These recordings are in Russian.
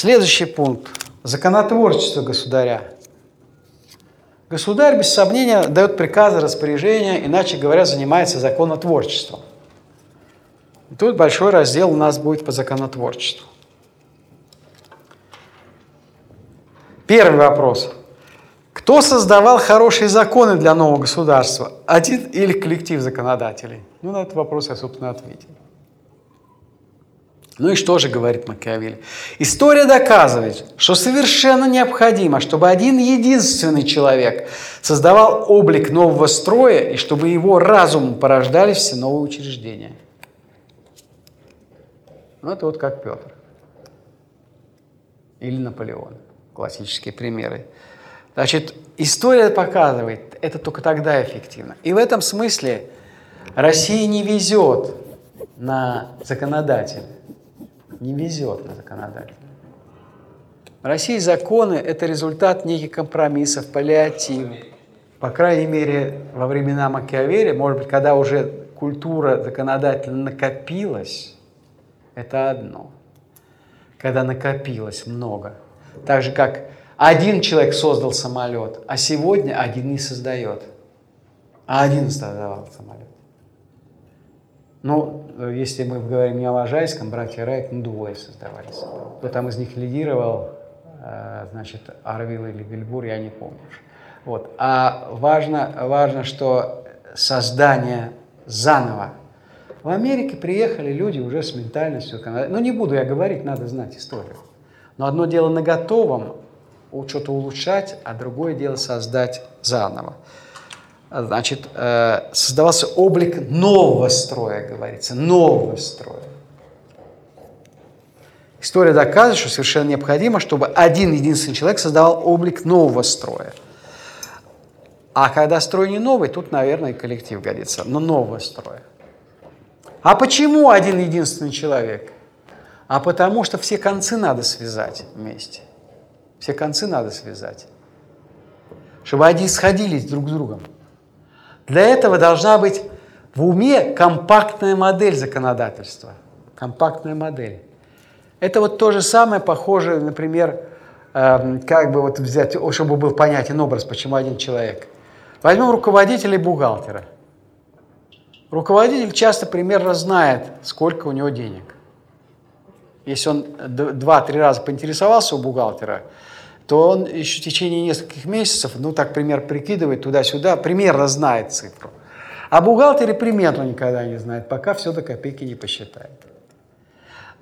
Следующий пункт. Законотворчество государя. Государь, без сомнения, дает приказы, распоряжения, иначе говоря, занимается законотворчеством. И тут большой раздел у нас будет по законотворчеству. Первый вопрос. Кто создавал хорошие законы для нового государства? Один или коллектив законодателей? Ну, на этот вопрос я, собственно, ответил. Ну и что же говорит Макиавелли? История доказывает, что совершенно необходимо, чтобы один единственный человек создавал облик нового строя и чтобы его разумом порождали все новые учреждения. Ну это вот как Петр или Наполеон, классические примеры. Значит, история показывает, это только тогда эффективно. И в этом смысле Россия не везет на законодателя не везет на законодателя. В России законы – это результат неких компромиссов, паллиатив. По крайней мере, во времена Макиавелли, может быть, когда уже культура законодателя накопилась, это одно. Когда накопилось много. Так же, как один человек создал самолет, а сегодня один не создает, а один создавал самолет. Ну, если мы говорим не о Можайском, братья Райт, ну, двое создавались. Кто там из них лидировал, э, значит, Арвил или Вильбур, я не помню. Вот. А важно, важно, что создание заново. В Америке приехали люди уже с ментальностью. Ну, не буду я говорить, надо знать историю. Но одно дело на готовом что-то улучшать, а другое дело создать заново значит, э, создавался облик нового строя, говорится, нового строя. История доказывает, что совершенно необходимо, чтобы один единственный человек создавал облик нового строя. А когда строй не новый, тут, наверное, коллектив годится, но нового строя. А почему один единственный человек? А потому что все концы надо связать вместе. Все концы надо связать. Чтобы они сходились друг с другом. Для этого должна быть в уме компактная модель законодательства. Компактная модель. Это вот то же самое, похоже, например, э, как бы вот взять, чтобы был понятен образ, почему один человек. Возьмем руководителя и бухгалтера. Руководитель часто примерно знает, сколько у него денег. Если он два-три раза поинтересовался у бухгалтера, то он еще в течение нескольких месяцев, ну так пример прикидывает туда-сюда, примерно знает цифру. А бухгалтере примерно никогда не знает, пока все до копейки не посчитает.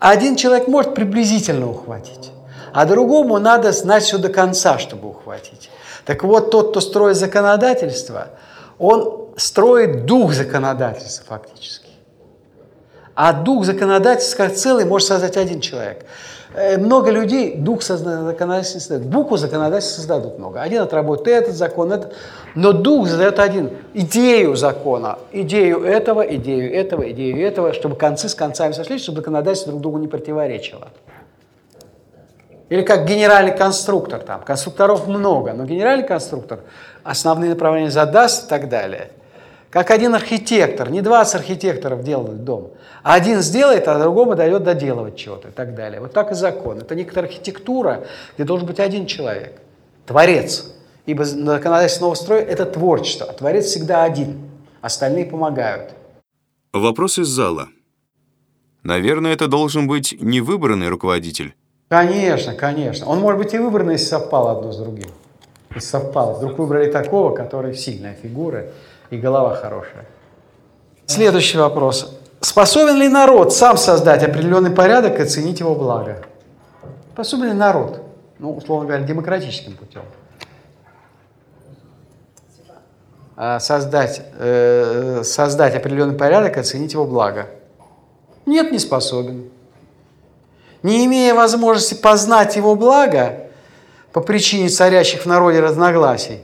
Один человек может приблизительно ухватить, а другому надо знать все до конца, чтобы ухватить. Так вот, тот, кто строит законодательство, он строит дух законодательства фактически. А дух законодательства как целый может создать один человек. Э, много людей дух законодательства создают. Букву законодательства создадут много. Один отработает этот закон, этот. Но дух задает один. Идею закона. Идею этого, идею этого, идею этого, чтобы концы с концами сошлись, чтобы законодательство друг другу не противоречило. Или как генеральный конструктор там. Конструкторов много, но генеральный конструктор основные направления задаст и так далее – как один архитектор, не 20 архитекторов делают дом, а один сделает, а другому дает доделывать чего-то и так далее. Вот так и закон. Это некоторая архитектура, где должен быть один человек, творец. Ибо законодательство нового строя – это творчество, а творец всегда один, остальные помогают. Вопрос из зала. Наверное, это должен быть не выбранный руководитель. Конечно, конечно. Он может быть и выбранный, если совпало одно с другим. Если совпало. Вдруг выбрали такого, который сильная фигура, и голова хорошая. Следующий вопрос. Способен ли народ сам создать определенный порядок и оценить его благо? Способен ли народ? Ну, условно говоря, демократическим путем. А создать, э, создать определенный порядок и оценить его благо. Нет, не способен. Не имея возможности познать его благо по причине царящих в народе разногласий,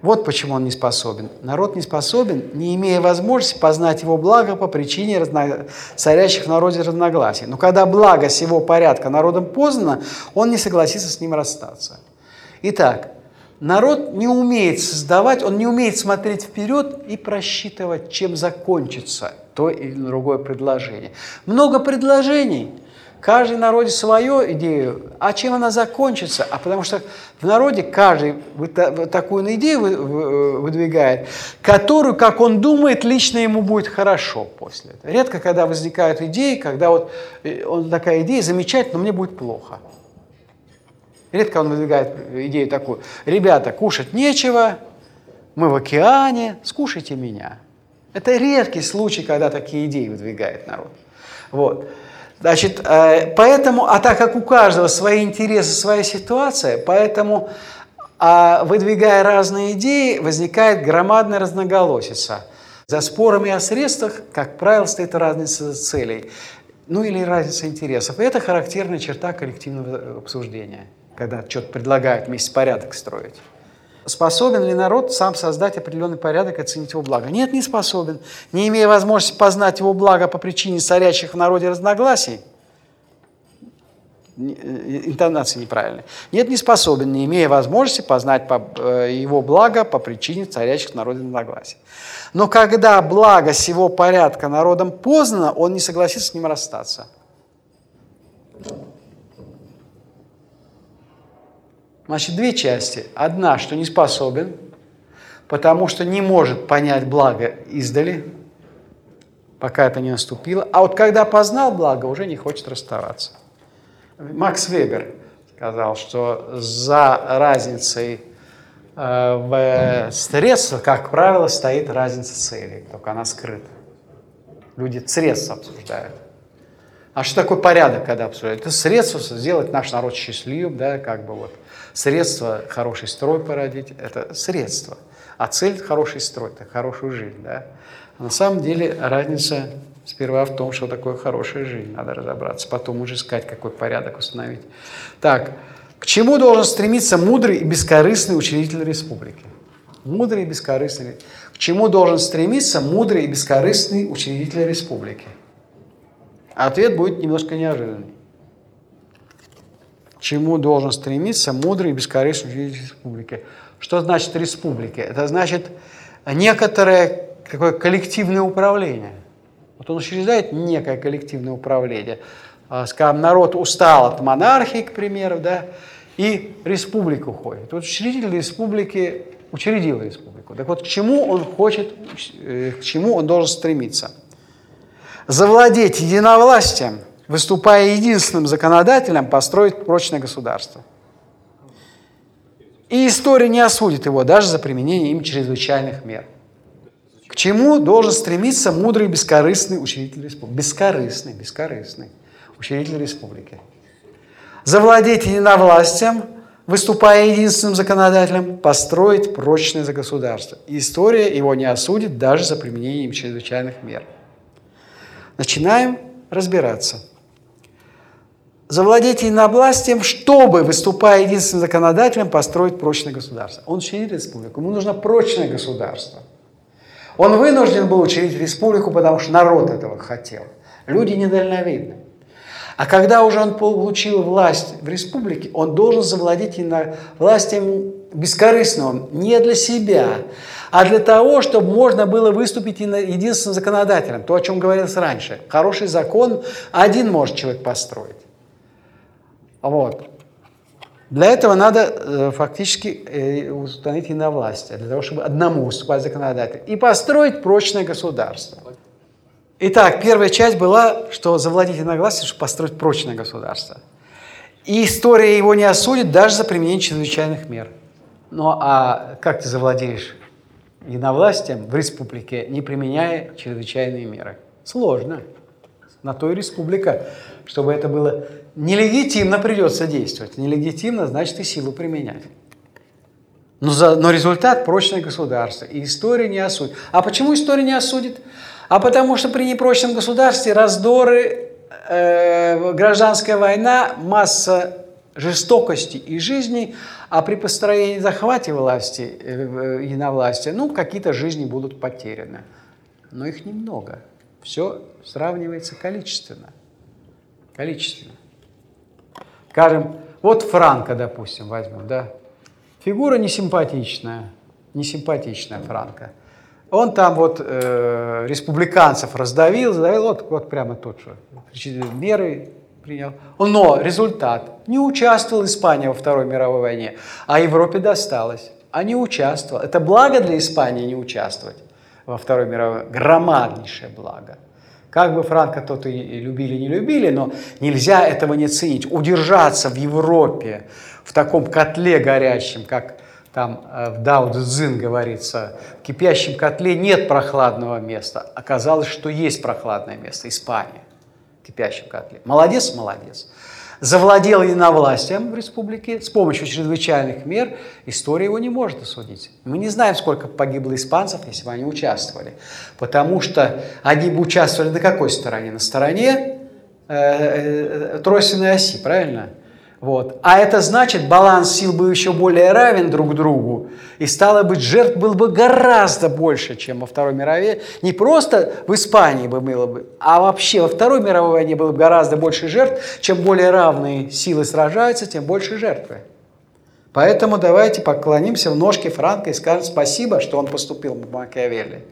вот почему он не способен. Народ не способен, не имея возможности познать его благо по причине разно... царящих в народе разногласий. Но когда благо сего порядка народом познано, он не согласится с ним расстаться. Итак, народ не умеет создавать, он не умеет смотреть вперед и просчитывать, чем закончится то или другое предложение. Много предложений, Каждый в народе свою идею. А чем она закончится? А потому что в народе каждый такую идею выдвигает, которую, как он думает, лично ему будет хорошо после этого. Редко, когда возникают идеи, когда вот э, он такая идея, замечательно, но мне будет плохо. Редко он выдвигает идею такую. Ребята, кушать нечего, мы в океане, скушайте меня. Это редкий случай, когда такие идеи выдвигает народ. Вот. Значит, э, поэтому, а так как у каждого свои интересы, своя ситуация, поэтому, а выдвигая разные идеи, возникает громадная разноголосица. За спорами о средствах, как правило, стоит разница целей, ну или разница интересов. И это характерная черта коллективного обсуждения, когда что-то предлагают вместе порядок строить. Способен ли народ сам создать определенный порядок и оценить его благо? Нет, не способен. Не имея возможности познать его благо по причине царящих в народе разногласий, э, интонации неправильные. Нет, не способен, не имея возможности познать э, его благо по причине царящих в народе разногласий. Но когда благо сего порядка народом познано, он не согласится с ним расстаться. Значит, две части. Одна, что не способен, потому что не может понять благо издали, пока это не наступило. А вот когда познал благо, уже не хочет расставаться. Макс Вебер сказал, что за разницей э, в средствах, как правило, стоит разница целей, только она скрыта. Люди средства обсуждают. А что такое порядок, когда обсуждают? Это средство сделать наш народ счастливым, да, как бы вот Средство хороший строй породить – это средство. А цель – хороший строй, это хорошую жизнь. Да? А на самом деле разница сперва в том, что такое хорошая жизнь. Надо разобраться. Потом уже искать, какой порядок установить. Так, к чему должен стремиться мудрый и бескорыстный учредитель республики? Мудрый и бескорыстный. К чему должен стремиться мудрый и бескорыстный учредитель республики? Ответ будет немножко неожиданный чему должен стремиться мудрый и бескорыстный учредитель республики. Что значит республики? Это значит некоторое какое коллективное управление. Вот он учреждает некое коллективное управление. А, скажем, народ устал от монархии, к примеру, да, и республика уходит. Вот учредитель республики учредил республику. Так вот, к чему он хочет, э, к чему он должен стремиться? Завладеть единовластием – выступая единственным законодателем, построить прочное государство. И история не осудит его даже за применение им чрезвычайных мер. К чему должен стремиться мудрый бескорыстный учредитель республики? Бескорыстный, бескорыстный учредитель республики. Завладеть единовластием, выступая единственным законодателем, построить прочное за государство. И история его не осудит даже за применение им чрезвычайных мер. Начинаем разбираться завладеть единовластием, чтобы, выступая единственным законодателем, построить прочное государство. Он учредит республику, ему нужно прочное государство. Он вынужден был учредить республику, потому что народ этого хотел. Люди недальновидны. А когда уже он получил власть в республике, он должен завладеть властью бескорыстным, не для себя, а для того, чтобы можно было выступить единственным законодателем. То, о чем говорилось раньше. Хороший закон один может человек построить. Вот. Для этого надо э, фактически э, установить единовластие, для того, чтобы одному выступать законодателем, и построить прочное государство. Итак, первая часть была, что завладеть единогласием, чтобы построить прочное государство. И история его не осудит даже за применение чрезвычайных мер. Ну а как ты завладеешь единовластием в республике, не применяя чрезвычайные меры? Сложно. На то и республика, чтобы это было нелегитимно придется действовать. Нелегитимно значит и силу применять. Но, за, но результат – прочное государство. И история не осудит. А почему история не осудит? А потому что при непрочном государстве раздоры, э, гражданская война, масса жестокости и жизней, а при построении захвате власти, э, единовластия, ну, какие-то жизни будут потеряны. Но их немного. Все сравнивается количественно. Количественно. Скажем, вот Франко, допустим, возьмем, да. Фигура несимпатичная, несимпатичная Франко. Он там вот э, республиканцев раздавил, задавил, вот, вот прямо тот же. Меры принял. Но результат. Не участвовала Испания во Второй мировой войне, а Европе досталось. А не участвовал. Это благо для Испании не участвовать во Второй мировой. Громаднейшее благо. Как бы Франко тот и любили, не любили, но нельзя этого не ценить. Удержаться в Европе в таком котле горячем, как там э, в Дао Цзин говорится, в кипящем котле нет прохладного места. Оказалось, что есть прохладное место, Испания, кипящем котле. Молодец, молодец. Завладел единовластием в республике с помощью чрезвычайных мер, история его не может осудить. Мы не знаем, сколько погибло испанцев, если бы они участвовали. Потому что они бы участвовали на какой стороне? На стороне э, э, тройственной оси, правильно? Вот. А это значит, баланс сил был еще более равен друг другу, и стало быть, жертв было бы гораздо больше, чем во Второй мировой. Не просто в Испании бы было бы, а вообще во Второй мировой войне было бы гораздо больше жертв. Чем более равные силы сражаются, тем больше жертвы. Поэтому давайте поклонимся в ножки Франка и скажем спасибо, что он поступил в Макиавелли.